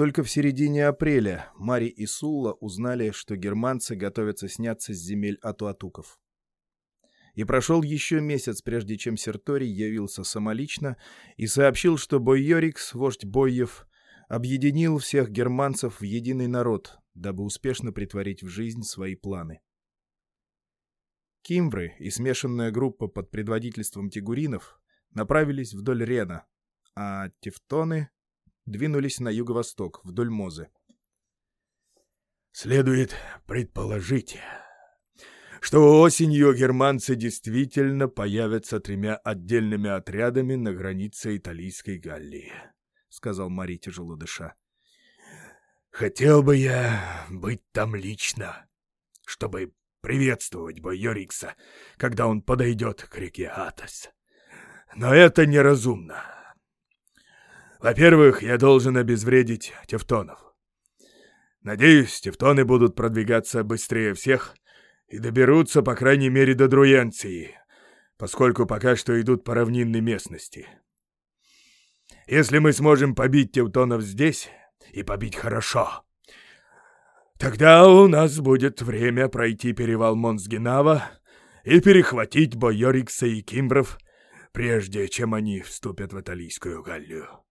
Только в середине апреля Мари и Сулла узнали, что германцы готовятся сняться с земель атуатуков. И прошел еще месяц, прежде чем Серторий явился самолично и сообщил, что Бойорикс, вождь Бойев, объединил всех германцев в единый народ, дабы успешно притворить в жизнь свои планы. Кимвры и смешанная группа под предводительством тигуринов направились вдоль Рена, а тевтоны двинулись на юго-восток, вдоль Мозы. «Следует предположить, что осенью германцы действительно появятся тремя отдельными отрядами на границе Италийской Галлии», — сказал Мари, тяжело дыша. «Хотел бы я быть там лично, чтобы приветствовать Бойорикса, когда он подойдет к реке Атос. Но это неразумно. Во-первых, я должен обезвредить тевтонов. Надеюсь, тевтоны будут продвигаться быстрее всех и доберутся, по крайней мере, до Друенции, поскольку пока что идут по равнинной местности. Если мы сможем побить тевтонов здесь, и побить хорошо, тогда у нас будет время пройти перевал Монсгенава и перехватить Бойорикса и Кимбров, прежде чем они вступят в Италийскую Галлию. —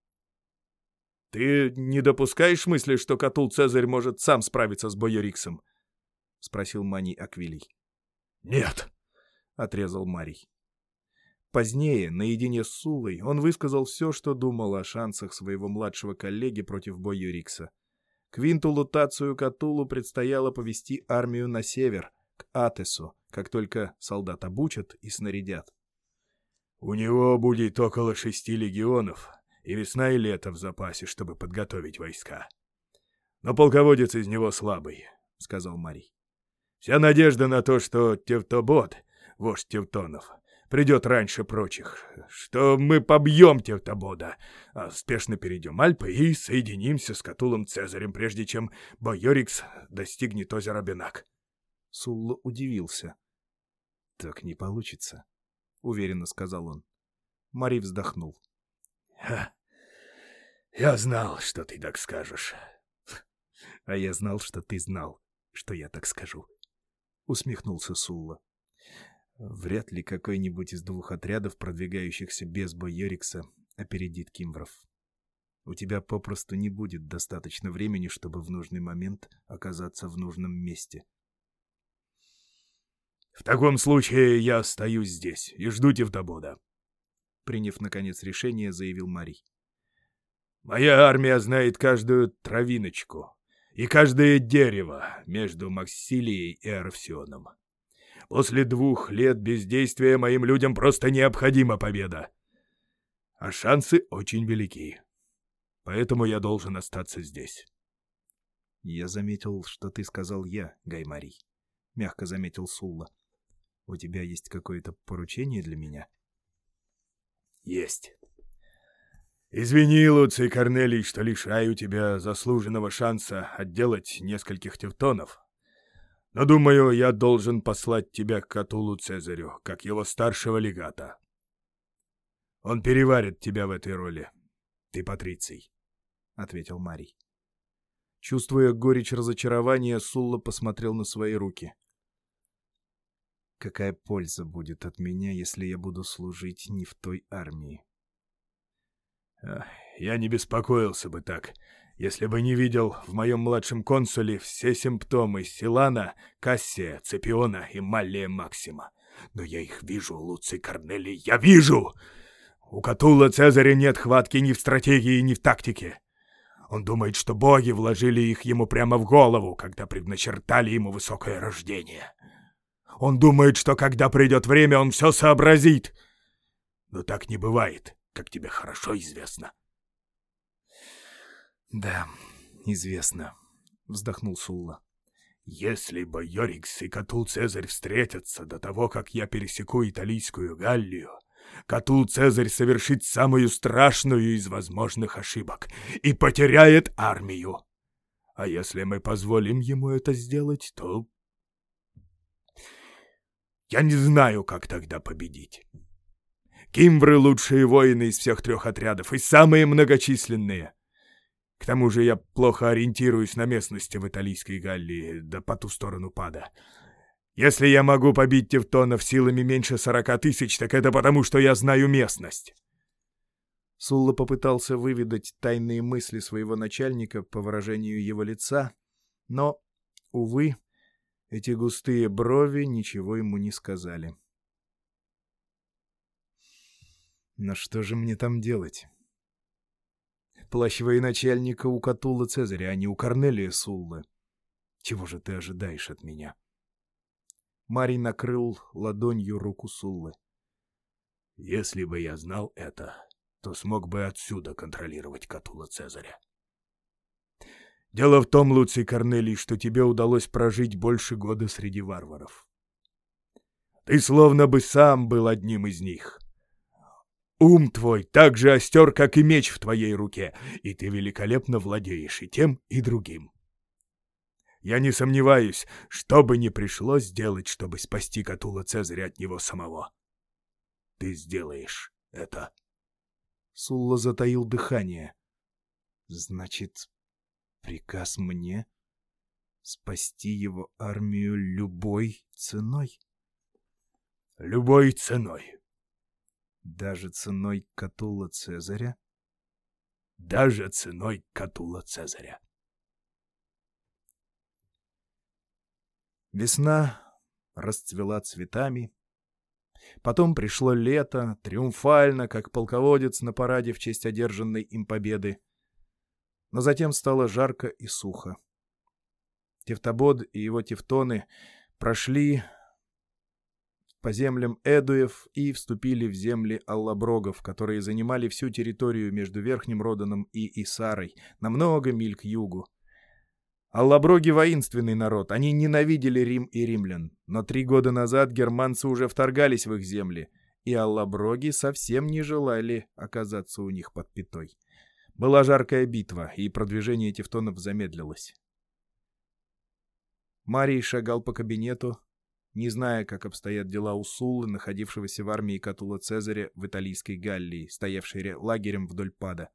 Ты не допускаешь мысли, что Катул Цезарь может сам справиться с Бойориксом? — спросил Мани Аквилий. — Нет, — отрезал Марий. Позднее, наедине с Сулой, он высказал все, что думал о шансах своего младшего коллеги против Бойорикса. Квинту Лутацию Катулу предстояло повести армию на север, к Атесу, как только солдат обучат и снарядят. «У него будет около шести легионов, и весна и лето в запасе, чтобы подготовить войска. Но полководец из него слабый, — сказал Марий. Вся надежда на то, что Тевтобот, вождь Тевтонов, придет раньше прочих, что мы побьем Тевтобода, а спешно перейдем Альпы и соединимся с Катулом Цезарем, прежде чем Бойорикс достигнет озера Бенак. Сулла удивился. — Так не получится, — уверенно сказал он. Мари вздохнул. Я знал, что ты так скажешь. А я знал, что ты знал, что я так скажу. Усмехнулся Сулла. Вряд ли какой-нибудь из двух отрядов, продвигающихся без Бойерикса, опередит Кимвров. У тебя попросту не будет достаточно времени, чтобы в нужный момент оказаться в нужном месте. В таком случае я остаюсь здесь и жду Тевтобода. Приняв, наконец, решение, заявил Марий. Моя армия знает каждую травиночку и каждое дерево между Максилией и Арфсионом. После двух лет бездействия моим людям просто необходима победа. А шансы очень велики. Поэтому я должен остаться здесь. — Я заметил, что ты сказал я, Гаймарий, — мягко заметил Сулла. — У тебя есть какое-то поручение для меня? — Есть. «Извини, Луций Корнелий, что лишаю тебя заслуженного шанса отделать нескольких тевтонов. Но, думаю, я должен послать тебя к Катулу Цезарю, как его старшего легата. Он переварит тебя в этой роли. Ты патриций», — ответил Марий. Чувствуя горечь разочарования, Сулла посмотрел на свои руки. «Какая польза будет от меня, если я буду служить не в той армии?» Я не беспокоился бы так, если бы не видел в моем младшем консуле все симптомы Силана, Кассия, Цепиона и Маллия Максима. Но я их вижу, Луций Корнелий, я вижу! У Катула Цезаря нет хватки ни в стратегии, ни в тактике. Он думает, что боги вложили их ему прямо в голову, когда предначертали ему высокое рождение. Он думает, что когда придет время, он все сообразит. Но так не бывает как тебе хорошо известно. — Да, известно, — вздохнул Сулла. — Если бы Йорикс и Катул Цезарь встретятся до того, как я пересеку Италийскую Галлию, Катул Цезарь совершит самую страшную из возможных ошибок и потеряет армию. А если мы позволим ему это сделать, то... Я не знаю, как тогда победить. Кимвры — лучшие воины из всех трех отрядов и самые многочисленные. К тому же я плохо ориентируюсь на местности в Италийской Галлии, да по ту сторону пада. Если я могу побить тевтонов силами меньше сорока тысяч, так это потому, что я знаю местность. Сулла попытался выведать тайные мысли своего начальника по выражению его лица, но, увы, эти густые брови ничего ему не сказали. Но что же мне там делать? Плащ военачальника у Катула Цезаря, а не у Корнелия Суллы. Чего же ты ожидаешь от меня? Марий накрыл ладонью руку Суллы. Если бы я знал это, то смог бы отсюда контролировать Катула Цезаря. Дело в том, Луций Корнелий, что тебе удалось прожить больше года среди варваров. Ты словно бы сам был одним из них. Ум твой так же остер, как и меч в твоей руке, и ты великолепно владеешь и тем, и другим. Я не сомневаюсь, что бы ни пришлось сделать, чтобы спасти Катула Цезаря от него самого. Ты сделаешь это. Сулла затаил дыхание. Значит, приказ мне спасти его армию любой ценой? Любой ценой. Даже ценой Катула Цезаря? Даже ценой Катула Цезаря. Весна расцвела цветами. Потом пришло лето, триумфально, как полководец на параде в честь одержанной им победы. Но затем стало жарко и сухо. Тевтобод и его тевтоны прошли по землям Эдуев и вступили в земли Аллаброгов, которые занимали всю территорию между Верхним Роданом и Исарой, на много миль к югу. Аллаброги — воинственный народ, они ненавидели Рим и римлян, но три года назад германцы уже вторгались в их земли, и аллаброги совсем не желали оказаться у них под пятой. Была жаркая битва, и продвижение тевтонов замедлилось. Марий шагал по кабинету, не зная, как обстоят дела у Суллы, находившегося в армии Катула Цезаря в Италийской Галлии, стоявшей лагерем вдоль пада.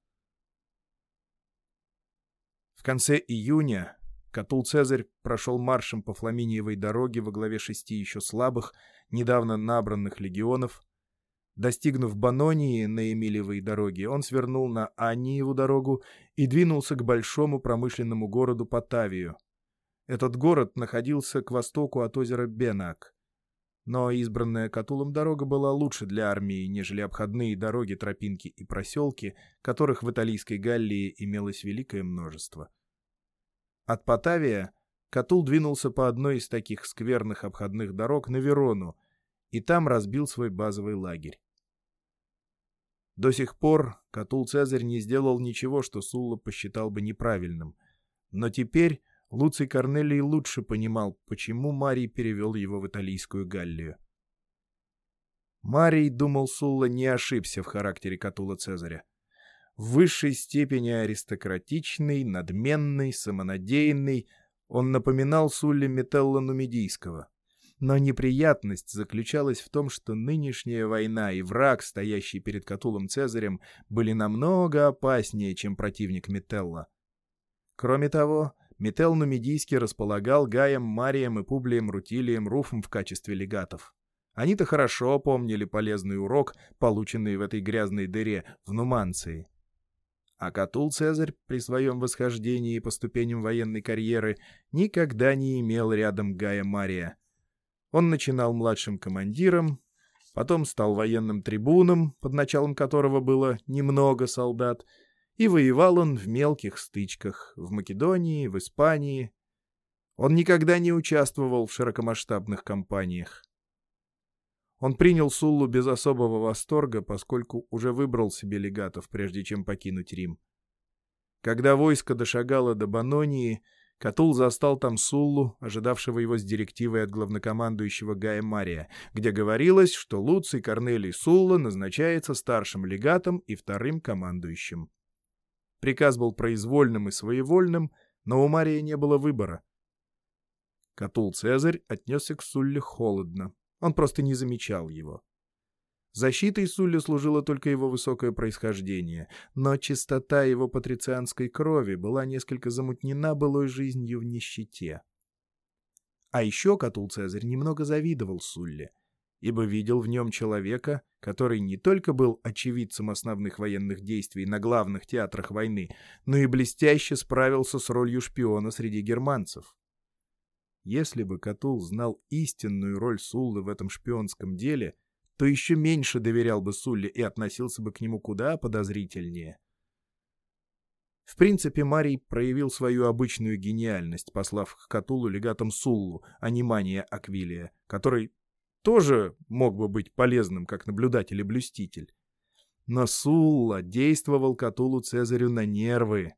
В конце июня Катул Цезарь прошел маршем по Фламиниевой дороге во главе шести еще слабых, недавно набранных легионов. Достигнув Банонии на Эмилиевой дороге, он свернул на Анниеву дорогу и двинулся к большому промышленному городу Потавию, этот город находился к востоку от озера Бенак. Но избранная Катулом дорога была лучше для армии, нежели обходные дороги, тропинки и проселки, которых в Италийской Галлии имелось великое множество. От Потавия Катул двинулся по одной из таких скверных обходных дорог на Верону, и там разбил свой базовый лагерь. До сих пор Катул Цезарь не сделал ничего, что Сулла посчитал бы неправильным, но теперь Луций Корнелий лучше понимал, почему Марий перевел его в италийскую Галлию. Марий, думал Сулла, не ошибся в характере Катула Цезаря. В высшей степени аристократичный, надменный, самонадеянный, он напоминал Сулле Метелла Нумидийского. Но неприятность заключалась в том, что нынешняя война и враг, стоящий перед Катулом Цезарем, были намного опаснее, чем противник Метелла. Кроме того, Метел Нумидийский располагал Гаем, Марием и Публием Рутилием Руфом в качестве легатов. Они-то хорошо помнили полезный урок, полученный в этой грязной дыре в Нуманции. А Катул Цезарь при своем восхождении по ступеням военной карьеры никогда не имел рядом Гая Мария. Он начинал младшим командиром, потом стал военным трибуном, под началом которого было немного солдат, и воевал он в мелких стычках в Македонии, в Испании. Он никогда не участвовал в широкомасштабных кампаниях. Он принял Суллу без особого восторга, поскольку уже выбрал себе легатов, прежде чем покинуть Рим. Когда войско дошагало до Банонии, Катул застал там Суллу, ожидавшего его с директивой от главнокомандующего Гая Мария, где говорилось, что Луций Корнелий Сулла назначается старшим легатом и вторым командующим. Приказ был произвольным и своевольным, но у Марии не было выбора. Катул Цезарь отнесся к Сулле холодно. Он просто не замечал его. Защитой Сулли служило только его высокое происхождение, но чистота его патрицианской крови была несколько замутнена былой жизнью в нищете. А еще Катул Цезарь немного завидовал Сулле, ибо видел в нем человека, который не только был очевидцем основных военных действий на главных театрах войны, но и блестяще справился с ролью шпиона среди германцев. Если бы Катул знал истинную роль Суллы в этом шпионском деле — то еще меньше доверял бы Сулле и относился бы к нему куда подозрительнее. В принципе, Марий проявил свою обычную гениальность, послав к Катулу легатом Суллу, а не Мания Аквилия, который тоже мог бы быть полезным как наблюдатель и блюститель. Но Сулла действовал Катулу Цезарю на нервы.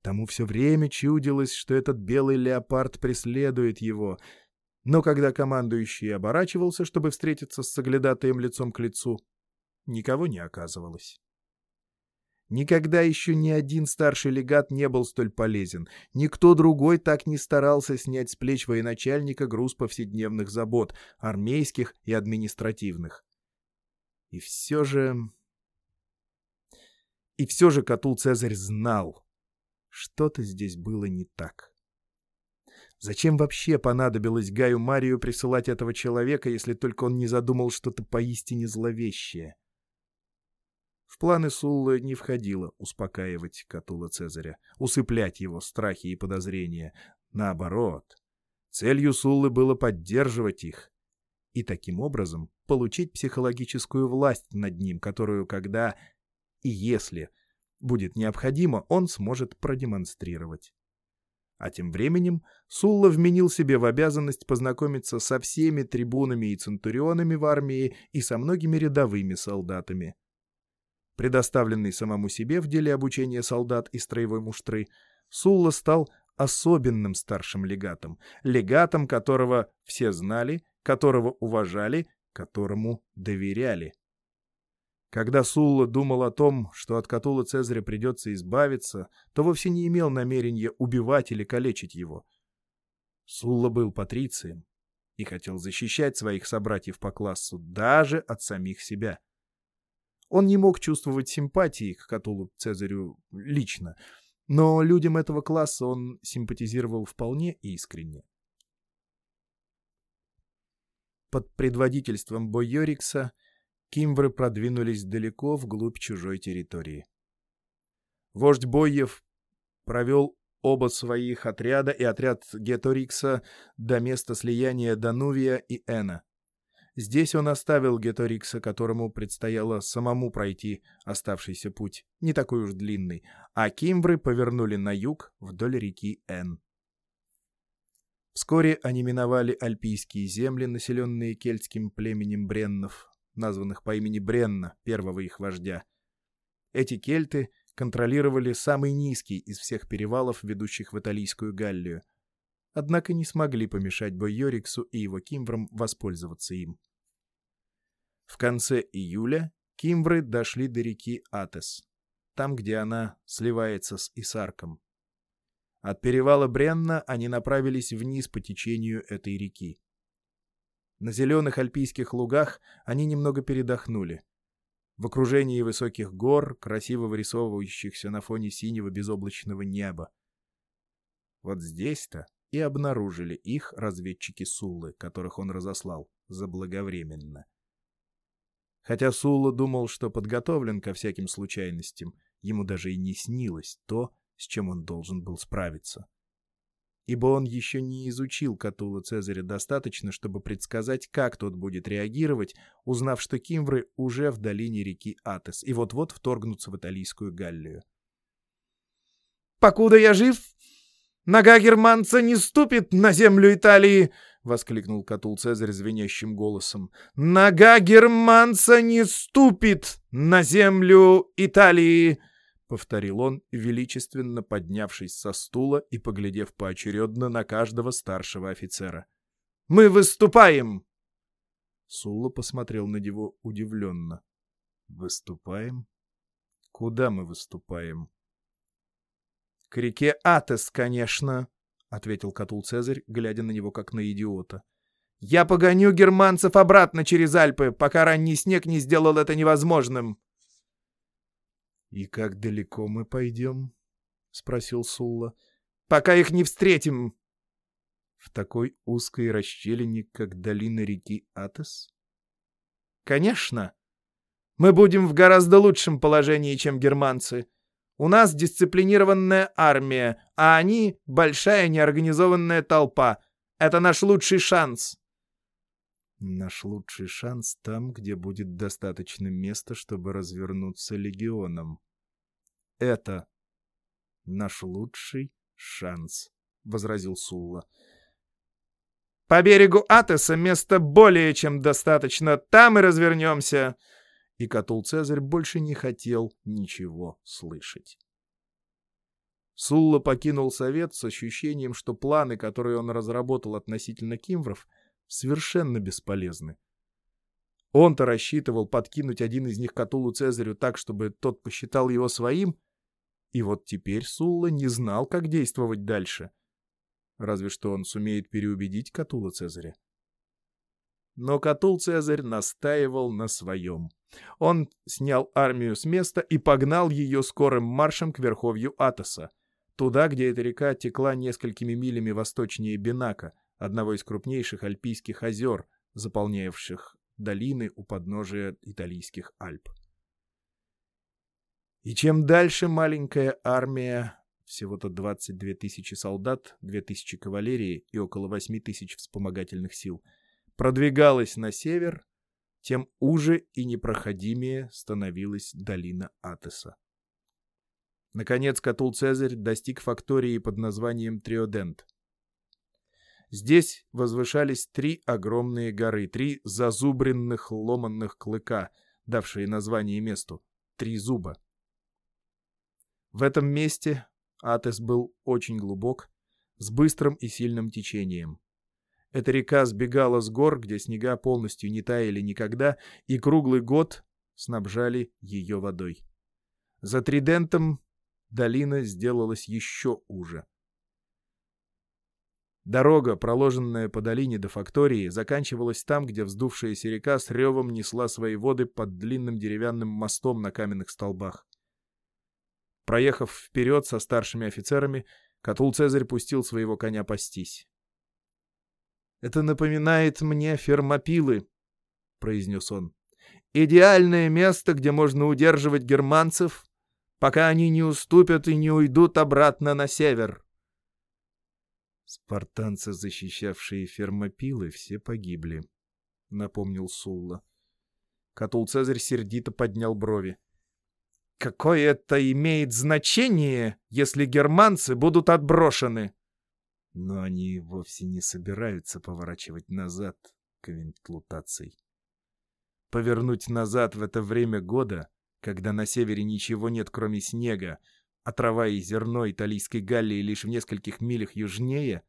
Тому все время чудилось, что этот белый леопард преследует его, но когда командующий оборачивался, чтобы встретиться с соглядатаем лицом к лицу, никого не оказывалось. Никогда еще ни один старший легат не был столь полезен. Никто другой так не старался снять с плеч военачальника груз повседневных забот, армейских и административных. И все же... И все же Катул Цезарь знал, что-то здесь было не так. Зачем вообще понадобилось Гаю Марию присылать этого человека, если только он не задумал что-то поистине зловещее? В планы Суллы не входило успокаивать Катула Цезаря, усыплять его страхи и подозрения. Наоборот, целью Суллы было поддерживать их и таким образом получить психологическую власть над ним, которую когда и если будет необходимо, он сможет продемонстрировать. А тем временем Сулла вменил себе в обязанность познакомиться со всеми трибунами и центурионами в армии и со многими рядовыми солдатами. Предоставленный самому себе в деле обучения солдат и строевой муштры, Сулла стал особенным старшим легатом, легатом которого все знали, которого уважали, которому доверяли. Когда Сулла думал о том, что от Катула Цезаря придется избавиться, то вовсе не имел намерения убивать или калечить его. Сулла был патрицием и хотел защищать своих собратьев по классу даже от самих себя. Он не мог чувствовать симпатии к Катулу Цезарю лично, но людям этого класса он симпатизировал вполне искренне. Под предводительством Бойорикса – Кимвры продвинулись далеко вглубь чужой территории. Вождь Бойев провел оба своих отряда и отряд Геторикса до места слияния Данувия и Эна. Здесь он оставил Геторикса, которому предстояло самому пройти оставшийся путь, не такой уж длинный, а кимвры повернули на юг вдоль реки Эн. Вскоре они миновали альпийские земли, населенные кельтским племенем бреннов, названных по имени Бренна, первого их вождя. Эти кельты контролировали самый низкий из всех перевалов, ведущих в Италийскую Галлию. Однако не смогли помешать Бойориксу и его кимврам воспользоваться им. В конце июля кимвры дошли до реки Атес, там, где она сливается с Исарком. От перевала Бренна они направились вниз по течению этой реки. На зеленых альпийских лугах они немного передохнули. В окружении высоких гор, красиво вырисовывающихся на фоне синего безоблачного неба. Вот здесь-то и обнаружили их разведчики Суллы, которых он разослал заблаговременно. Хотя Сулла думал, что подготовлен ко всяким случайностям, ему даже и не снилось то, с чем он должен был справиться ибо он еще не изучил Катула Цезаря достаточно, чтобы предсказать, как тот будет реагировать, узнав, что кимвры уже в долине реки Атес и вот-вот вторгнутся в Италийскую Галлию. «Покуда я жив, нога германца не ступит на землю Италии!» — воскликнул Катул Цезарь звенящим голосом. «Нога германца не ступит на землю Италии!» — повторил он, величественно поднявшись со стула и поглядев поочередно на каждого старшего офицера. «Мы выступаем!» Сулла посмотрел на него удивленно. «Выступаем? Куда мы выступаем?» «К реке Атес, конечно», — ответил Катул Цезарь, глядя на него как на идиота. Я погоню германцев обратно через Альпы, пока ранний снег не сделал это невозможным. — И как далеко мы пойдем? — спросил Сулла. — Пока их не встретим. — В такой узкой расщелине, как долина реки Атос? — Конечно. Мы будем в гораздо лучшем положении, чем германцы. У нас дисциплинированная армия, а они — большая неорганизованная толпа. Это наш лучший шанс. Наш лучший шанс там, где будет достаточно места, чтобы развернуться легионом. Это наш лучший шанс, — возразил Сулла. По берегу Атеса места более чем достаточно. Там и развернемся и Катул Цезарь больше не хотел ничего слышать. Сулла покинул совет с ощущением, что планы, которые он разработал относительно кимвров, совершенно бесполезны. Он-то рассчитывал подкинуть один из них Катулу Цезарю так, чтобы тот посчитал его своим, и вот теперь Сулла не знал, как действовать дальше. Разве что он сумеет переубедить Катула Цезаря. Но Катул Цезарь настаивал на своем. Он снял армию с места и погнал ее скорым маршем к верховью Атоса, туда, где эта река текла несколькими милями восточнее Бенака, одного из крупнейших альпийских озер, заполнявших долины у подножия италийских Альп. И чем дальше маленькая армия, всего-то 22 тысячи солдат, 2 тысячи кавалерии и около 8 тысяч вспомогательных сил, продвигалась на север, тем уже и непроходимее становилась долина Атеса. Наконец Катул Цезарь достиг фактории под названием Триодент. Здесь возвышались три огромные горы, три зазубренных ломанных клыка, давшие название месту — Три зуба. В этом месте Атес был очень глубок, с быстрым и сильным течением. Эта река сбегала с гор, где снега полностью не таяли никогда, и круглый год снабжали ее водой. За Тридентом долина сделалась еще уже. Дорога, проложенная по долине до фактории, заканчивалась там, где вздувшаяся река с ревом несла свои воды под длинным деревянным мостом на каменных столбах. Проехав вперед со старшими офицерами, Катул Цезарь пустил своего коня пастись. «Это напоминает мне фермопилы», — произнес он. «Идеальное место, где можно удерживать германцев, пока они не уступят и не уйдут обратно на север». «Спартанцы, защищавшие фермопилы, все погибли», — напомнил Сулла. Катул Цезарь сердито поднял брови. «Какое это имеет значение, если германцы будут отброшены?» Но они вовсе не собираются поворачивать назад к винтлутаций. Повернуть назад в это время года, когда на севере ничего нет, кроме снега, а трава и зерно италийской Галлии лишь в нескольких милях южнее,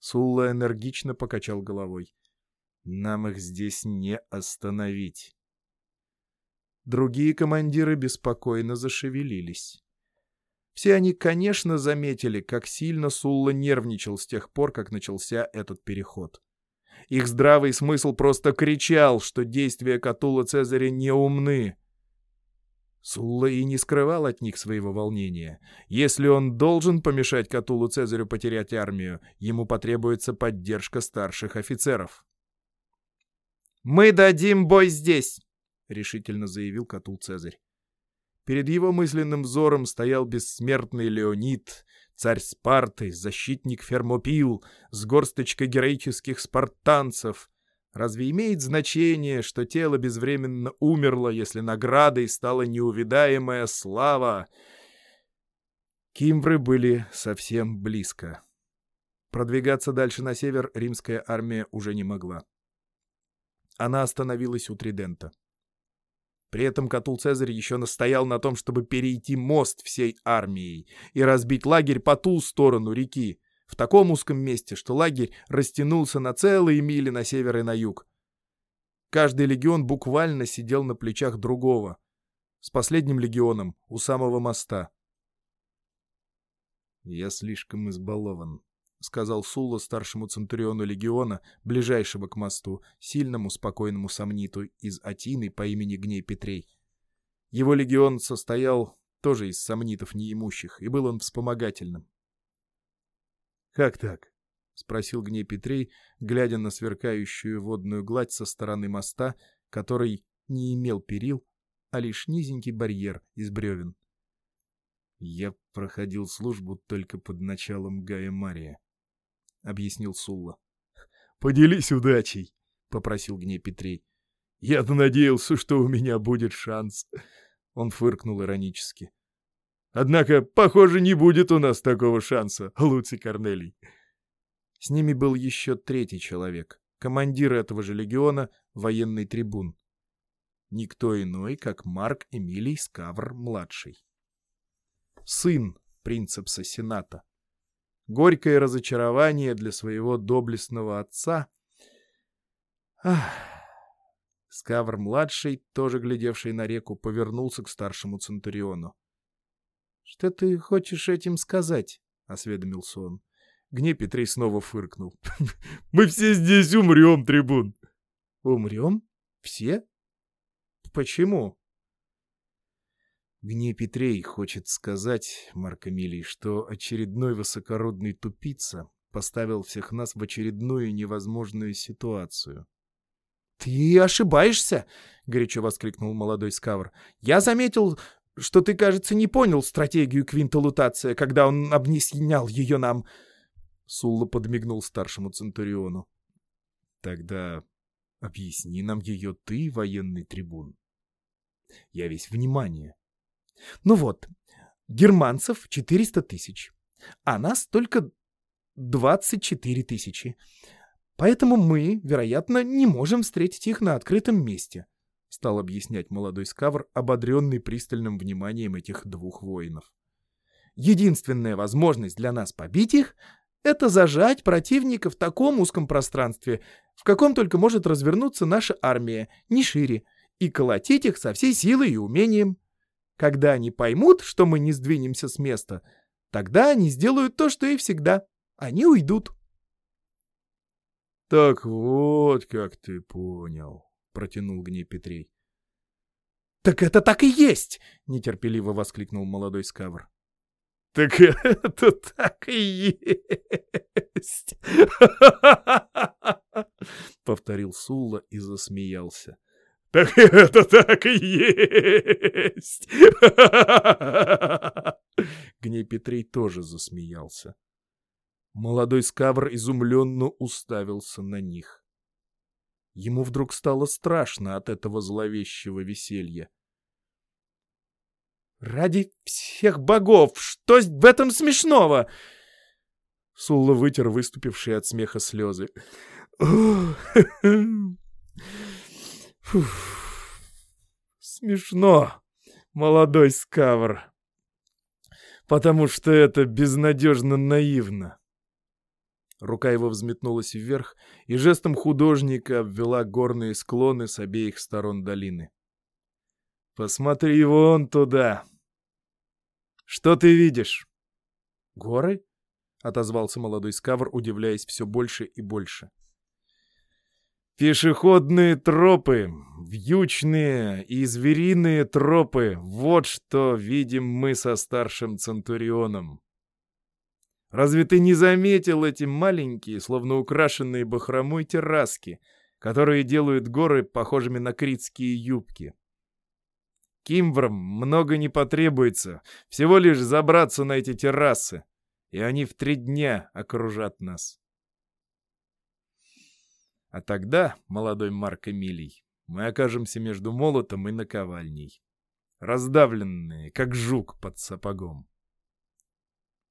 Сулла энергично покачал головой. Нам их здесь не остановить. Другие командиры беспокойно зашевелились. Все они, конечно, заметили, как сильно Сулла нервничал с тех пор, как начался этот переход. Их здравый смысл просто кричал, что действия Катула Цезаря неумны. Сулла и не скрывал от них своего волнения. Если он должен помешать Катулу Цезарю потерять армию, ему потребуется поддержка старших офицеров. «Мы дадим бой здесь!» — решительно заявил Катул Цезарь. Перед его мысленным взором стоял бессмертный Леонид, царь Спарты, защитник Фермопил, с горсточкой героических спартанцев. Разве имеет значение, что тело безвременно умерло, если наградой стала неувидаемая слава? Кимвры были совсем близко. Продвигаться дальше на север римская армия уже не могла. Она остановилась у Тридента. При этом Катул Цезарь еще настоял на том, чтобы перейти мост всей армией и разбить лагерь по ту сторону реки, в таком узком месте, что лагерь растянулся на целые мили на север и на юг. Каждый легион буквально сидел на плечах другого, с последним легионом у самого моста. «Я слишком избалован», — сказал Сулла старшему центуриону легиона, ближайшего к мосту, сильному, спокойному сомниту из Атины по имени Гней Петрей. Его легион состоял тоже из сомнитов неимущих, и был он вспомогательным. «Как так?» — спросил Гней Петрей, глядя на сверкающую водную гладь со стороны моста, который не имел перил, а лишь низенький барьер из бревен. «Я проходил службу только под началом Гая Мария», — объяснил Сулла. «Поделись удачей», — попросил Гней Петрей. «Я-то надеялся, что у меня будет шанс». Он фыркнул иронически. «Однако, похоже, не будет у нас такого шанса, Луций Корнелий». С ними был еще третий человек, командир этого же легиона, военный трибун. Никто иной, как Марк Эмилий Скавр-младший. Сын принцепса Сената горькое разочарование для своего доблестного отца. Ах. Скавр-младший, тоже глядевший на реку, повернулся к старшему Центуриону. — Что ты хочешь этим сказать? — осведомился он. Гней Петрей снова фыркнул. — Мы все здесь умрем, трибун. — Умрем? Все? Почему? Гней Петрей хочет сказать, Марк Эмилий, что очередной высокородный тупица поставил всех нас в очередную невозможную ситуацию. «Ты ошибаешься!» — горячо воскликнул молодой Скавр. «Я заметил, что ты, кажется, не понял стратегию Квинта Лутация, когда он объяснял ее нам». Сулла подмигнул старшему Центуриону. «Тогда объясни нам ее ты, военный трибун. Я весь внимание». Ну вот, германцев 400 тысяч, а нас только 24 тысячи. Поэтому мы, вероятно, не можем встретить их на открытом месте, стал объяснять молодой скавр, ободренный пристальным вниманием этих двух воинов. Единственная возможность для нас побить их — это зажать противника в таком узком пространстве, в каком только может развернуться наша армия, не шире, и колотить их со всей силой и умением. Когда они поймут, что мы не сдвинемся с места, тогда они сделают то, что и всегда. Они уйдут. — Так вот, как ты понял, — протянул Гней Петрей. — Так это так и есть! — нетерпеливо воскликнул молодой скавр. — Так это так и есть! — повторил Сулла и засмеялся. — так это так и есть. Гней Петрей тоже засмеялся. Молодой скавр изумленно уставился на них. Ему вдруг стало страшно от этого зловещего веселья. «Ради всех богов! Что в этом смешного?» Сулла вытер выступившие от смеха слезы. Смешно, молодой скавр. Потому что это безнадежно наивно. Рука его взметнулась вверх и жестом художника обвела горные склоны с обеих сторон долины. «Посмотри вон туда!» «Что ты видишь?» «Горы?» — отозвался молодой скавр, удивляясь все больше и больше. Пешеходные тропы, вьючные и звериные тропы — вот что видим мы со старшим Центурионом. Разве ты не заметил эти маленькие, словно украшенные бахромой терраски, которые делают горы похожими на критские юбки? Кимврам много не потребуется, всего лишь забраться на эти террасы, и они в три дня окружат нас. А тогда, молодой Марк Эмилий, мы окажемся между молотом и наковальней. Раздавленные, как жук под сапогом.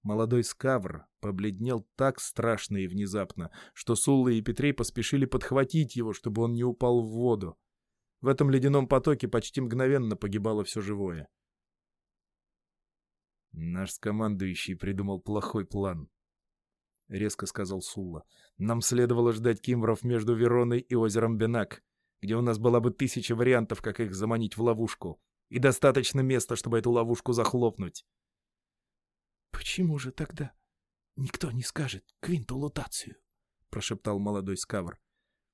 Молодой скавр побледнел так страшно и внезапно, что Сулла и Петрей поспешили подхватить его, чтобы он не упал в воду. В этом ледяном потоке почти мгновенно погибало все живое. Наш командующий придумал плохой план. — резко сказал Сулла. «Нам следовало ждать кимвров между Вероной и озером Бенак, где у нас была бы тысяча вариантов, как их заманить в ловушку, и достаточно места, чтобы эту ловушку захлопнуть». «Почему же тогда никто не скажет Квинту Лутацию? — прошептал молодой Скавр.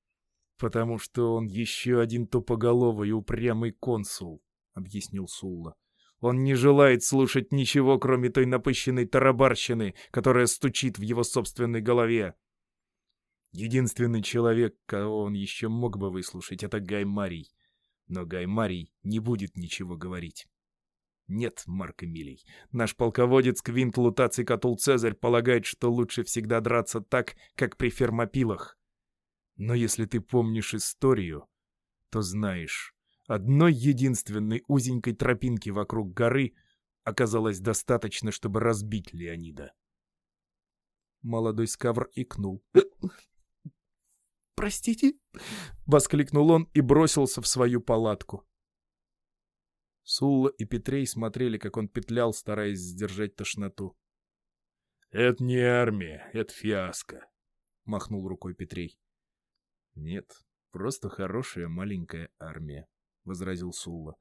— Потому что он еще один тупоголовый упрямый консул, — объяснил Сулла. Он не желает слушать ничего, кроме той напыщенной тарабарщины, которая стучит в его собственной голове. Единственный человек, кого он еще мог бы выслушать, это Гай Марий. Но Гай Марий не будет ничего говорить. Нет, Марк Эмилий, наш полководец Квинт Лутаций Катул Цезарь полагает, что лучше всегда драться так, как при фермопилах. Но если ты помнишь историю, то знаешь, Одной единственной узенькой тропинки вокруг горы оказалось достаточно, чтобы разбить Леонида. Молодой скавр икнул. «Простите?» — воскликнул он и бросился в свою палатку. Сулла и Петрей смотрели, как он петлял, стараясь сдержать тошноту. «Это не армия, это фиаско», — махнул рукой Петрей. «Нет, просто хорошая маленькая армия», — возразил Сулла.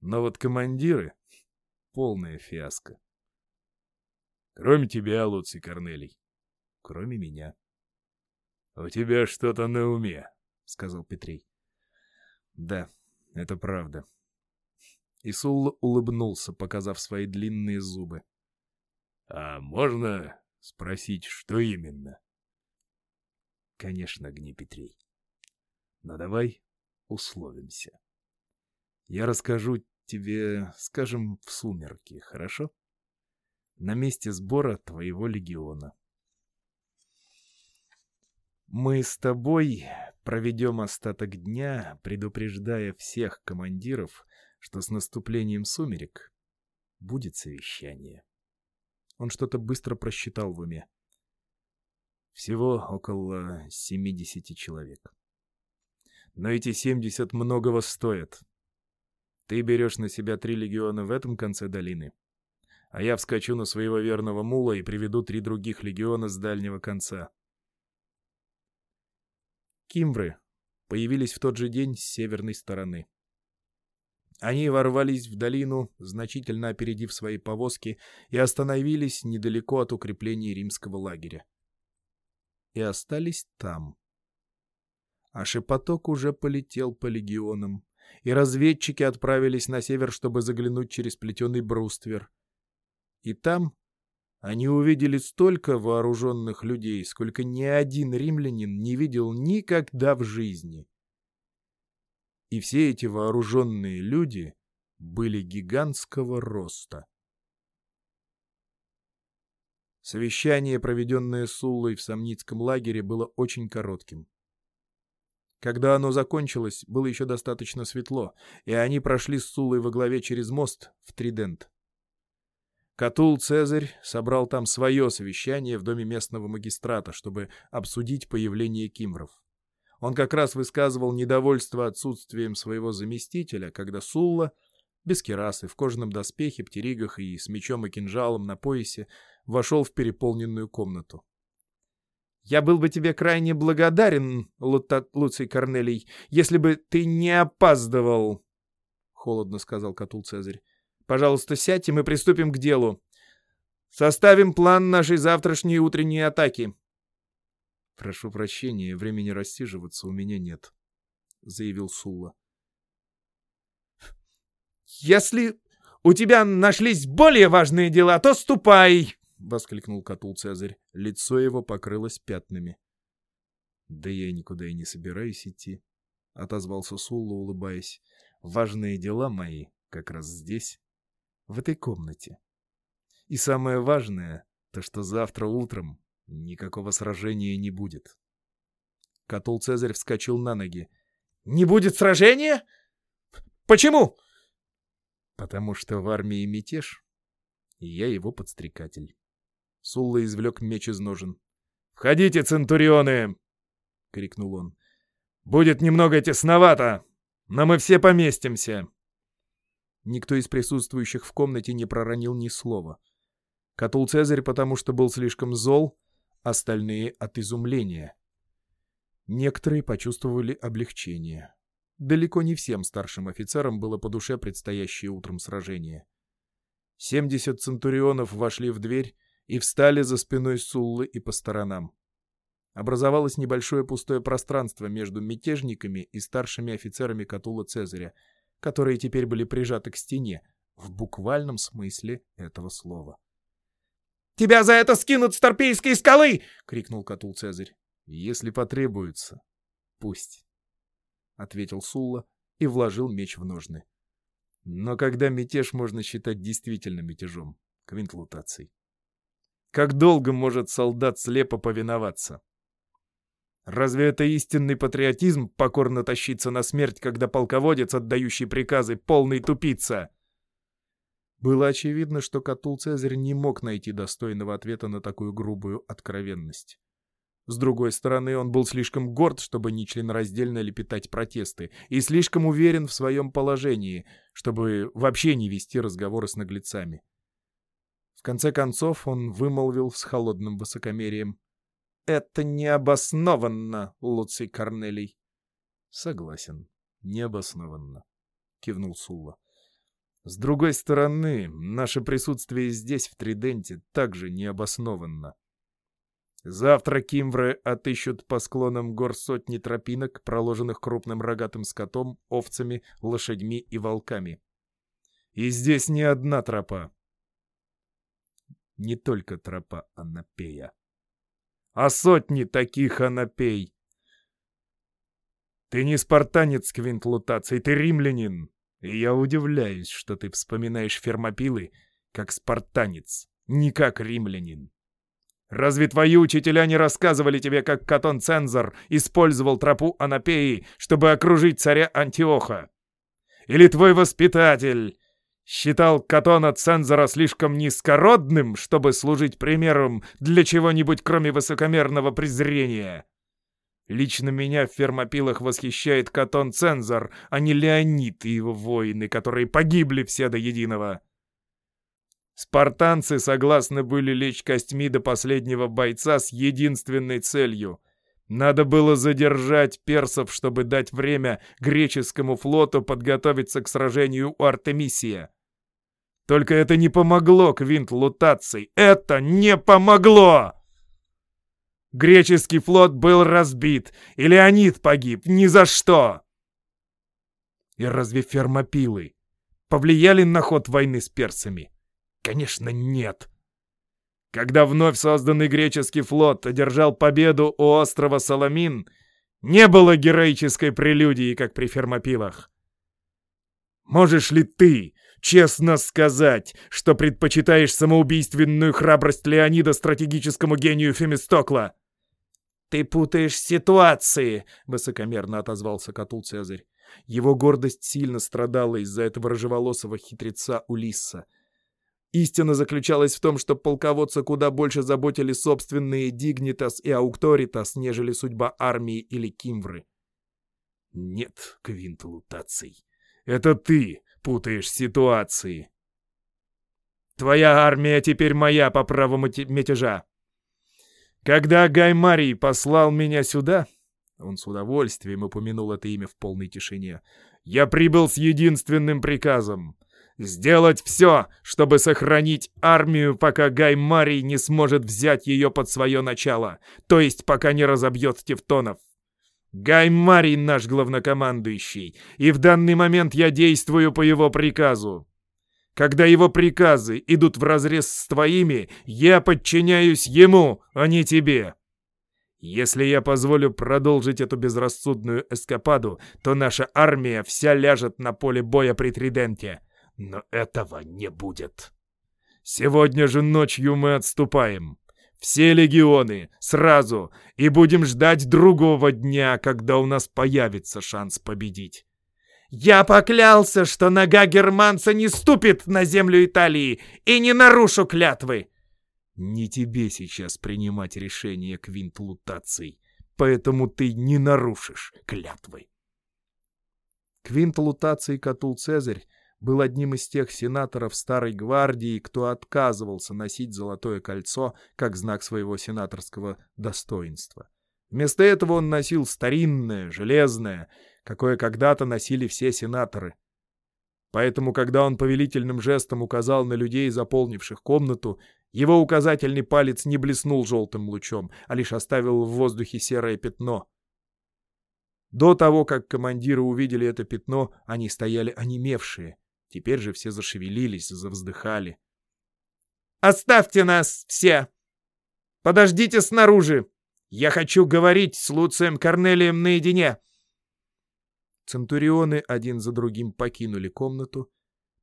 «Но вот командиры — полная фиаско». «Кроме тебя, Луций Корнелий». «Кроме меня». «У тебя что-то на уме», — сказал Петрей. «Да, это правда». И Сулла улыбнулся, показав свои длинные зубы. «А можно спросить, что именно?» «Конечно, Гни Петрей. Но давай условимся». Я расскажу тебе, скажем, в сумерки, хорошо? На месте сбора твоего легиона. Мы с тобой проведем остаток дня, предупреждая всех командиров, что с наступлением сумерек будет совещание. Он что-то быстро просчитал в уме. Всего около 70 человек. Но эти 70 многого стоят. Ты берешь на себя три легиона в этом конце долины, а я вскочу на своего верного мула и приведу три других легиона с дальнего конца. Кимвры появились в тот же день с северной стороны. Они ворвались в долину, значительно опередив свои повозки, и остановились недалеко от укреплений римского лагеря. И остались там. А шепоток уже полетел по легионам, и разведчики отправились на север, чтобы заглянуть через плетеный бруствер. И там они увидели столько вооруженных людей, сколько ни один римлянин не видел никогда в жизни. И все эти вооруженные люди были гигантского роста. Совещание, проведенное Суллой в Самницком лагере, было очень коротким. Когда оно закончилось, было еще достаточно светло, и они прошли с Сулой во главе через мост в Тридент. Катул Цезарь собрал там свое совещание в доме местного магистрата, чтобы обсудить появление кимров. Он как раз высказывал недовольство отсутствием своего заместителя, когда Сулла, без керасы, в кожаном доспехе, птеригах и с мечом и кинжалом на поясе, вошел в переполненную комнату. Я был бы тебе крайне благодарен, Лута... Луций Корнелий, если бы ты не опаздывал, — холодно сказал Катул Цезарь. — Пожалуйста, сядь, и мы приступим к делу. Составим план нашей завтрашней утренней атаки. — Прошу прощения, времени рассиживаться у меня нет, — заявил Сулла. — Если у тебя нашлись более важные дела, то ступай, — воскликнул Катул Цезарь. Лицо его покрылось пятнами. — Да я никуда и не собираюсь идти, — отозвался Сулла, улыбаясь. — Важные дела мои как раз здесь, в этой комнате. И самое важное, то что завтра утром никакого сражения не будет. Катул Цезарь вскочил на ноги. — Не будет сражения? Почему? — Потому что в армии мятеж, и я его подстрекатель. Сулла извлек меч из ножен. «Входите, центурионы!» — крикнул он. «Будет немного тесновато, но мы все поместимся!» Никто из присутствующих в комнате не проронил ни слова. Катул Цезарь, потому что был слишком зол, остальные — от изумления. Некоторые почувствовали облегчение. Далеко не всем старшим офицерам было по душе предстоящее утром сражение. Семьдесят центурионов вошли в дверь и встали за спиной Суллы и по сторонам. Образовалось небольшое пустое пространство между мятежниками и старшими офицерами Катула Цезаря, которые теперь были прижаты к стене, в буквальном смысле этого слова. «Тебя за это скинут с торпейской скалы!» — крикнул Катул Цезарь. «Если потребуется, пусть», — ответил Сулла и вложил меч в ножны. Но когда мятеж можно считать действительно мятежом? Квинт Лутаций. Как долго может солдат слепо повиноваться? Разве это истинный патриотизм покорно тащиться на смерть, когда полководец, отдающий приказы, полный тупица? Было очевидно, что Катул Цезарь не мог найти достойного ответа на такую грубую откровенность. С другой стороны, он был слишком горд, чтобы нечленораздельно лепетать протесты, и слишком уверен в своем положении, чтобы вообще не вести разговоры с наглецами. В конце концов он вымолвил с холодным высокомерием. «Это необоснованно, Луций Корнелий». «Согласен, необоснованно», — кивнул Сулла. «С другой стороны, наше присутствие здесь, в Триденте, также необоснованно». Завтра кимвры отыщут по склонам гор сотни тропинок, проложенных крупным рогатым скотом, овцами, лошадьми и волками. И здесь не одна тропа. Не только тропа Анапея. А сотни таких Анапей. Ты не спартанец, Квинт Лутаций, ты римлянин. И я удивляюсь, что ты вспоминаешь фермопилы как спартанец, не как римлянин. Разве твои учителя не рассказывали тебе, как Катон Цензор использовал тропу Анапеи, чтобы окружить царя Антиоха? Или твой воспитатель считал Катона Цензора слишком низкородным, чтобы служить примером для чего-нибудь, кроме высокомерного презрения? Лично меня в фермопилах восхищает Катон Цензор, а не Леонид и его воины, которые погибли все до единого. Спартанцы согласны были лечь костьми до последнего бойца с единственной целью. Надо было задержать персов, чтобы дать время греческому флоту подготовиться к сражению у Артемисия. Только это не помогло, Квинт Лутаций. Это не помогло! Греческий флот был разбит, и Леонид погиб ни за что. И разве фермопилы повлияли на ход войны с персами? Конечно, нет. Когда вновь созданный греческий флот одержал победу у острова Саламин, не было героической прелюдии, как при Фермопилах. Можешь ли ты честно сказать, что предпочитаешь самоубийственную храбрость Леонида стратегическому гению Фемистокла? «Ты путаешь ситуации», — высокомерно отозвался Катул Цезарь. Его гордость сильно страдала из-за этого рыжеволосого хитреца Улисса. Истина заключалась в том, что полководца куда больше заботили собственные дигнитас и аукторитас, нежели судьба армии или кимвры. Нет, Квинт Лутаций, это ты путаешь ситуации. Твоя армия теперь моя по праву мятежа. Когда Гаймарий послал меня сюда, он с удовольствием упомянул это имя в полной тишине, я прибыл с единственным приказом Сделать все, чтобы сохранить армию, пока Гай Марий не сможет взять ее под свое начало, то есть пока не разобьет тевтонов. Гай Марий наш главнокомандующий, и в данный момент я действую по его приказу. Когда его приказы идут вразрез с твоими, я подчиняюсь ему, а не тебе. Если я позволю продолжить эту безрассудную эскападу, то наша армия вся ляжет на поле боя при Триденте. Но этого не будет. Сегодня же ночью мы отступаем. Все легионы, сразу, и будем ждать другого дня, когда у нас появится шанс победить. Я поклялся, что нога германца не ступит на землю Италии и не нарушу клятвы. Не тебе сейчас принимать решение, Квинт Лутаций, поэтому ты не нарушишь клятвы. Квинт Лутаций Катул Цезарь был одним из тех сенаторов Старой Гвардии, кто отказывался носить золотое кольцо как знак своего сенаторского достоинства. Вместо этого он носил старинное, железное, какое когда-то носили все сенаторы. Поэтому, когда он повелительным жестом указал на людей, заполнивших комнату, его указательный палец не блеснул желтым лучом, а лишь оставил в воздухе серое пятно. До того, как командиры увидели это пятно, они стояли онемевшие. Теперь же все зашевелились, завздыхали. «Оставьте нас все! Подождите снаружи! Я хочу говорить с Луцием Корнелием наедине!» Центурионы один за другим покинули комнату,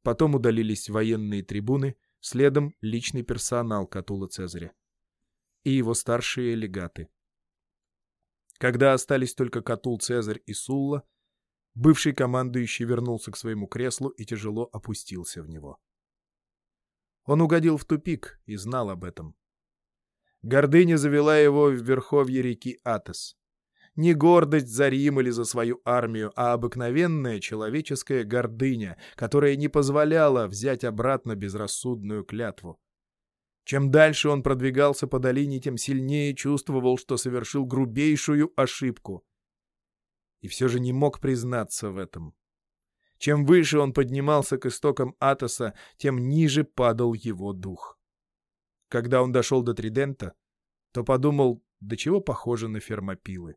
потом удалились военные трибуны, следом личный персонал Катула Цезаря и его старшие легаты. Когда остались только Катул Цезарь и Сулла, бывший командующий вернулся к своему креслу и тяжело опустился в него. Он угодил в тупик и знал об этом. Гордыня завела его в верховье реки Атос. Не гордость за Рим или за свою армию, а обыкновенная человеческая гордыня, которая не позволяла взять обратно безрассудную клятву. Чем дальше он продвигался по долине, тем сильнее чувствовал, что совершил грубейшую ошибку. И все же не мог признаться в этом. Чем выше он поднимался к истокам Атоса, тем ниже падал его дух. Когда он дошел до Тридента, то подумал, до чего похоже на фермопилы.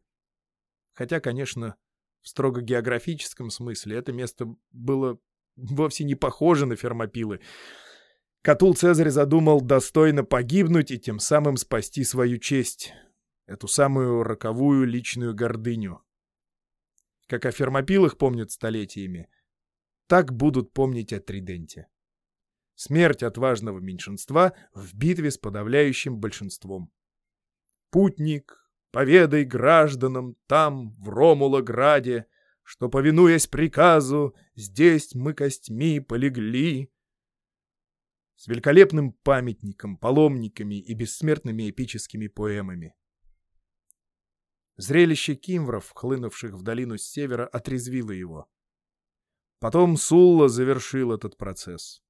Хотя, конечно, в строго географическом смысле это место было вовсе не похоже на фермопилы. Катул Цезарь задумал достойно погибнуть и тем самым спасти свою честь, эту самую роковую личную гордыню. Как о фермопилах помнят столетиями, так будут помнить о Триденте. Смерть отважного меньшинства в битве с подавляющим большинством. Путник, Поведай гражданам там, в Ромула-граде, Что, повинуясь приказу, здесь мы костьми полегли. С великолепным памятником, паломниками и бессмертными эпическими поэмами. Зрелище кимвров, хлынувших в долину с севера, отрезвило его. Потом Сулла завершил этот процесс.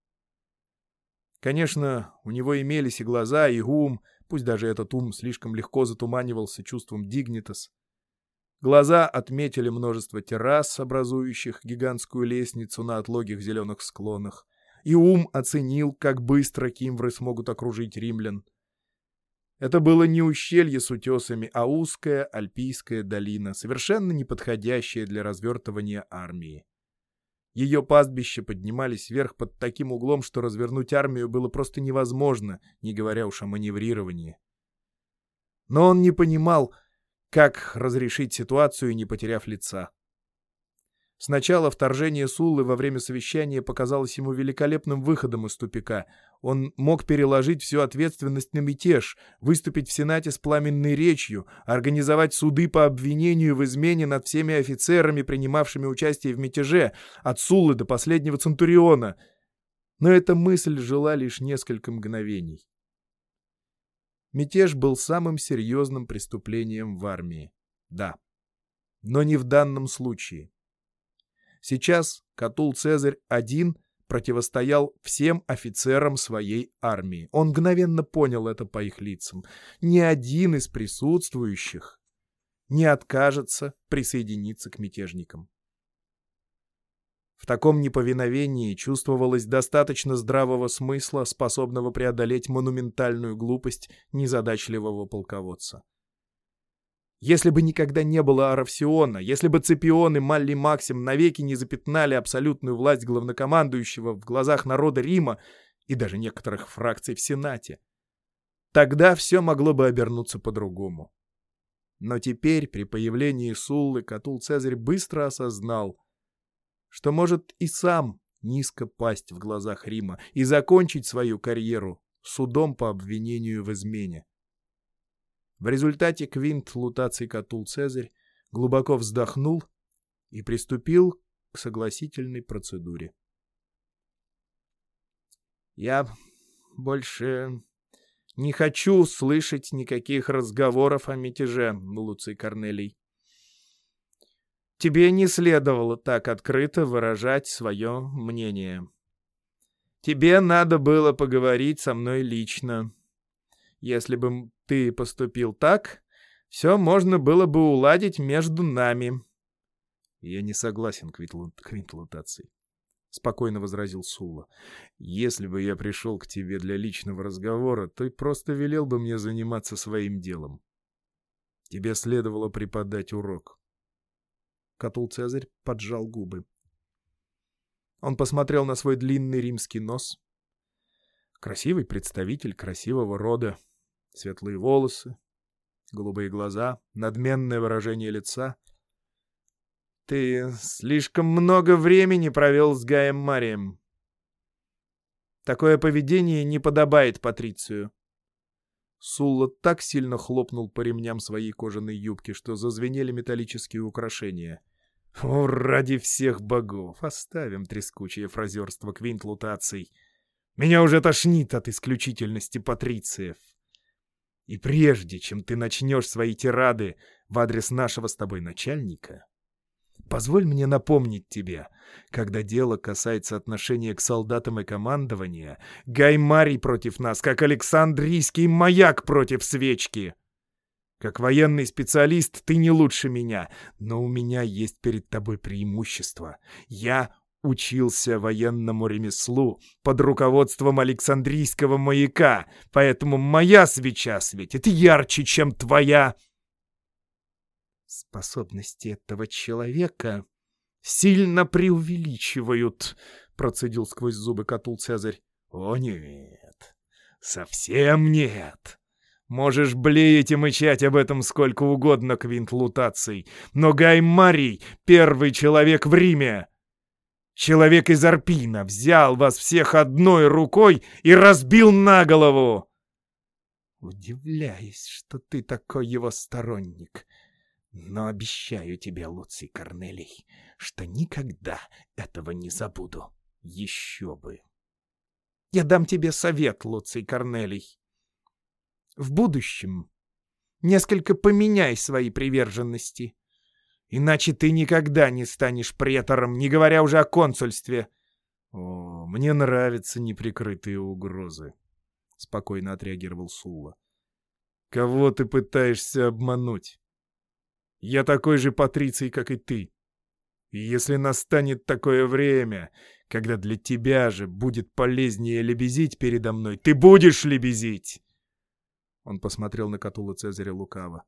Конечно, у него имелись и глаза, и ум — Пусть даже этот ум слишком легко затуманивался чувством дигнитас. Глаза отметили множество террас, образующих гигантскую лестницу на отлогих зеленых склонах. И ум оценил, как быстро кимвры смогут окружить римлян. Это было не ущелье с утесами, а узкая альпийская долина, совершенно неподходящая для развертывания армии. Ее пастбища поднимались вверх под таким углом, что развернуть армию было просто невозможно, не говоря уж о маневрировании. Но он не понимал, как разрешить ситуацию, не потеряв лица. Сначала вторжение Суллы во время совещания показалось ему великолепным выходом из тупика. Он мог переложить всю ответственность на мятеж, выступить в Сенате с пламенной речью, организовать суды по обвинению в измене над всеми офицерами, принимавшими участие в мятеже, от Суллы до последнего Центуриона. Но эта мысль жила лишь несколько мгновений. Мятеж был самым серьезным преступлением в армии. Да. Но не в данном случае. Сейчас Катул Цезарь один противостоял всем офицерам своей армии. Он мгновенно понял это по их лицам. Ни один из присутствующих не откажется присоединиться к мятежникам. В таком неповиновении чувствовалось достаточно здравого смысла, способного преодолеть монументальную глупость незадачливого полководца. Если бы никогда не было Аравсиона, если бы Цепион и Малли Максим навеки не запятнали абсолютную власть главнокомандующего в глазах народа Рима и даже некоторых фракций в Сенате, тогда все могло бы обернуться по-другому. Но теперь, при появлении Суллы, Катул Цезарь быстро осознал, что может и сам низко пасть в глазах Рима и закончить свою карьеру судом по обвинению в измене. В результате Квинт Лутаций Катул Цезарь глубоко вздохнул и приступил к согласительной процедуре. «Я больше не хочу слышать никаких разговоров о мятеже, Луций Корнелий. Тебе не следовало так открыто выражать свое мнение. Тебе надо было поговорить со мной лично. Если бы ты поступил так, все можно было бы уладить между нами. Я не согласен, Квинтлутаций. спокойно возразил Сула. Если бы я пришел к тебе для личного разговора, ты просто велел бы мне заниматься своим делом. Тебе следовало преподать урок. Катул Цезарь поджал губы. Он посмотрел на свой длинный римский нос. Красивый представитель красивого рода. Светлые волосы, голубые глаза, надменное выражение лица. «Ты слишком много времени провел с Гаем Марием. Такое поведение не подобает Патрицию». Сулла так сильно хлопнул по ремням своей кожаной юбки, что зазвенели металлические украшения. «О, ради всех богов! Оставим трескучее фразерство квинт-лутаций. Меня уже тошнит от исключительности патрициев. И прежде, чем ты начнешь свои тирады в адрес нашего с тобой начальника, позволь мне напомнить тебе, когда дело касается отношения к солдатам и командования, Гаймарий против нас, как Александрийский маяк против свечки. Как военный специалист ты не лучше меня, но у меня есть перед тобой преимущество. Я учился военному ремеслу под руководством Александрийского маяка, поэтому моя свеча светит ярче, чем твоя. Способности этого человека сильно преувеличивают, процедил сквозь зубы Катул Цезарь. О нет, совсем нет. Можешь блеять и мычать об этом сколько угодно, Квинт Лутаций, но Гай Марий — первый человек в Риме. Человек из Арпина взял вас всех одной рукой и разбил на голову. Удивляюсь, что ты такой его сторонник. Но обещаю тебе, Луций Корнелий, что никогда этого не забуду. Еще бы. Я дам тебе совет, Луций Корнелий. В будущем несколько поменяй свои приверженности. Иначе ты никогда не станешь претором, не говоря уже о консульстве. О, мне нравятся неприкрытые угрозы, — спокойно отреагировал Сула. Кого ты пытаешься обмануть? Я такой же патриций, как и ты. И если настанет такое время, когда для тебя же будет полезнее лебезить передо мной, ты будешь лебезить!» Он посмотрел на Катула Цезаря лукаво.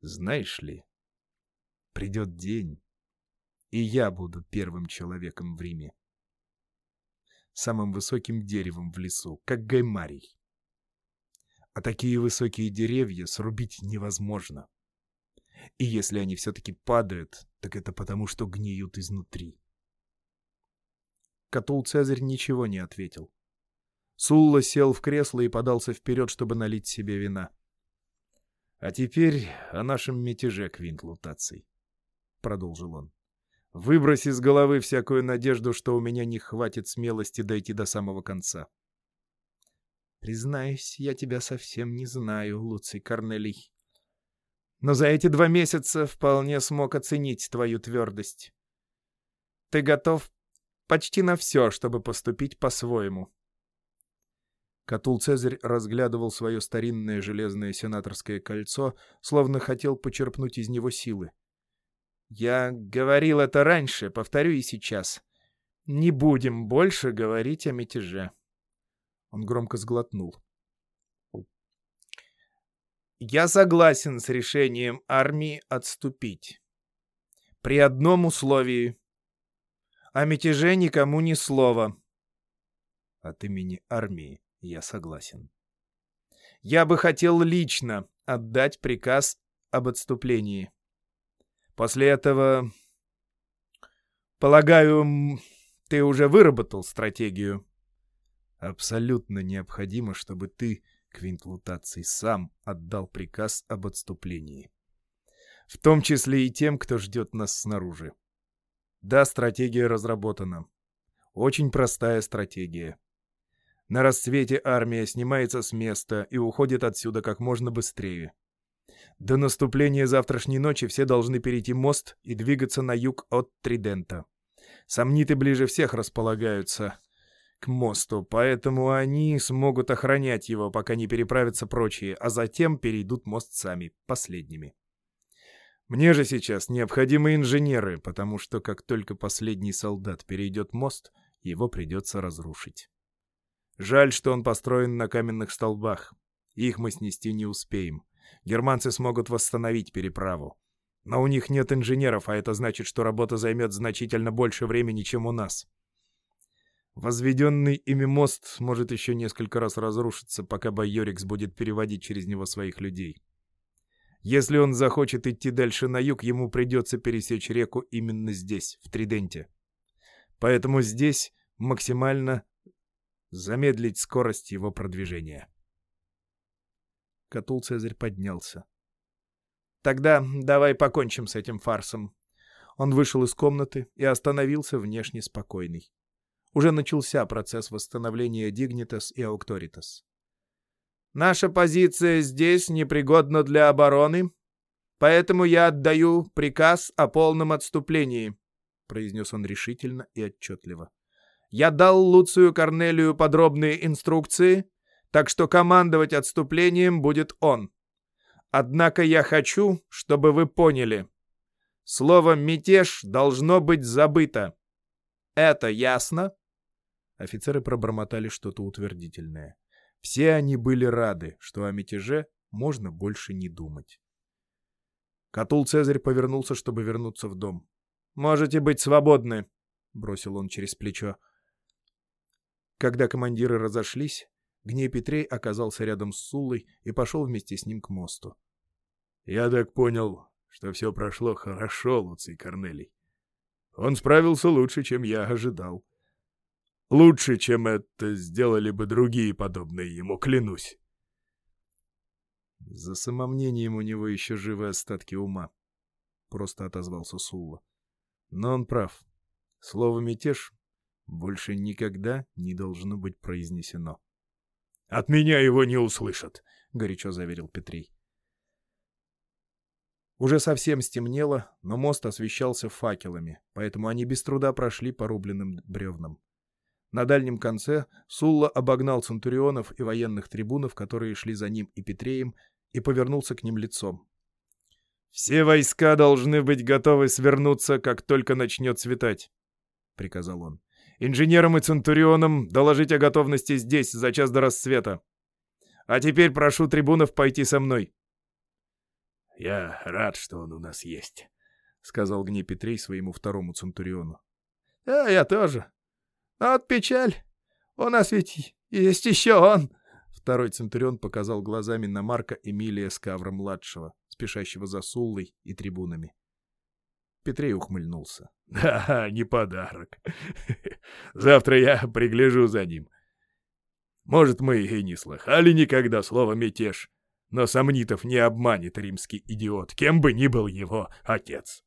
«Знаешь ли, Придет день, и я буду первым человеком в Риме. Самым высоким деревом в лесу, как гаймарий. А такие высокие деревья срубить невозможно. И если они все-таки падают, так это потому, что гниют изнутри. Катул Цезарь ничего не ответил. Сулла сел в кресло и подался вперед, чтобы налить себе вина. А теперь о нашем мятеже, Квинт Лутаций продолжил он. «Выбрось из головы всякую надежду, что у меня не хватит смелости дойти до самого конца». «Признаюсь, я тебя совсем не знаю, Луций Корнелий. Но за эти два месяца вполне смог оценить твою твердость. Ты готов почти на все, чтобы поступить по-своему». Катул Цезарь разглядывал свое старинное железное сенаторское кольцо, словно хотел почерпнуть из него силы. Я говорил это раньше, повторю и сейчас. Не будем больше говорить о мятеже. Он громко сглотнул. Я согласен с решением армии отступить. При одном условии. О мятеже никому ни слова. От имени армии я согласен. Я бы хотел лично отдать приказ об отступлении. После этого... Полагаю, ты уже выработал стратегию. Абсолютно необходимо, чтобы ты, Квинт Лутаций, сам отдал приказ об отступлении. В том числе и тем, кто ждет нас снаружи. Да, стратегия разработана. Очень простая стратегия. На рассвете армия снимается с места и уходит отсюда как можно быстрее. До наступления завтрашней ночи все должны перейти мост и двигаться на юг от Тридента. Сомниты ближе всех располагаются к мосту, поэтому они смогут охранять его, пока не переправятся прочие, а затем перейдут мост сами, последними. Мне же сейчас необходимы инженеры, потому что как только последний солдат перейдет мост, его придется разрушить. Жаль, что он построен на каменных столбах. Их мы снести не успеем. Германцы смогут восстановить переправу. Но у них нет инженеров, а это значит, что работа займет значительно больше времени, чем у нас. Возведенный ими мост может еще несколько раз разрушиться, пока Байорикс будет переводить через него своих людей. Если он захочет идти дальше на юг, ему придется пересечь реку именно здесь, в Триденте. Поэтому здесь максимально замедлить скорость его продвижения. Катул Цезарь поднялся. «Тогда давай покончим с этим фарсом». Он вышел из комнаты и остановился внешне спокойный. Уже начался процесс восстановления Дигнитас и Аукторитас. «Наша позиция здесь непригодна для обороны, поэтому я отдаю приказ о полном отступлении», — произнес он решительно и отчетливо. «Я дал Луцию Корнелию подробные инструкции, так что командовать отступлением будет он. Однако я хочу, чтобы вы поняли. Слово «мятеж» должно быть забыто. Это ясно?» Офицеры пробормотали что-то утвердительное. Все они были рады, что о мятеже можно больше не думать. Катул Цезарь повернулся, чтобы вернуться в дом. «Можете быть свободны», — бросил он через плечо. Когда командиры разошлись, Гней Петрей оказался рядом с Сулой и пошел вместе с ним к мосту. «Я так понял, что все прошло хорошо, Луций Корнелий. Он справился лучше, чем я ожидал. Лучше, чем это сделали бы другие подобные ему, клянусь». «За самомнением у него еще живы остатки ума», — просто отозвался Сулла. «Но он прав. Слово «мятеж» больше никогда не должно быть произнесено». От меня его не услышат, — горячо заверил Петрей. Уже совсем стемнело, но мост освещался факелами, поэтому они без труда прошли по рубленным бревнам. На дальнем конце Сулла обогнал центурионов и военных трибунов, которые шли за ним и Петреем, и повернулся к ним лицом. «Все войска должны быть готовы свернуться, как только начнет светать», — приказал он. Инженерам и Центурионам доложить о готовности здесь за час до рассвета. А теперь прошу трибунов пойти со мной. — Я рад, что он у нас есть, — сказал Гней Петрей своему второму Центуриону. — Да, я тоже. Но вот печаль. У нас ведь есть еще он. Второй Центурион показал глазами на Марка Эмилия Скавра-младшего, спешащего за Суллой и трибунами. Петрей ухмыльнулся. — Да, не подарок. Завтра я пригляжу за ним. Может, мы и не слыхали никогда слова «мятеж», но Сомнитов не обманет римский идиот, кем бы ни был его отец.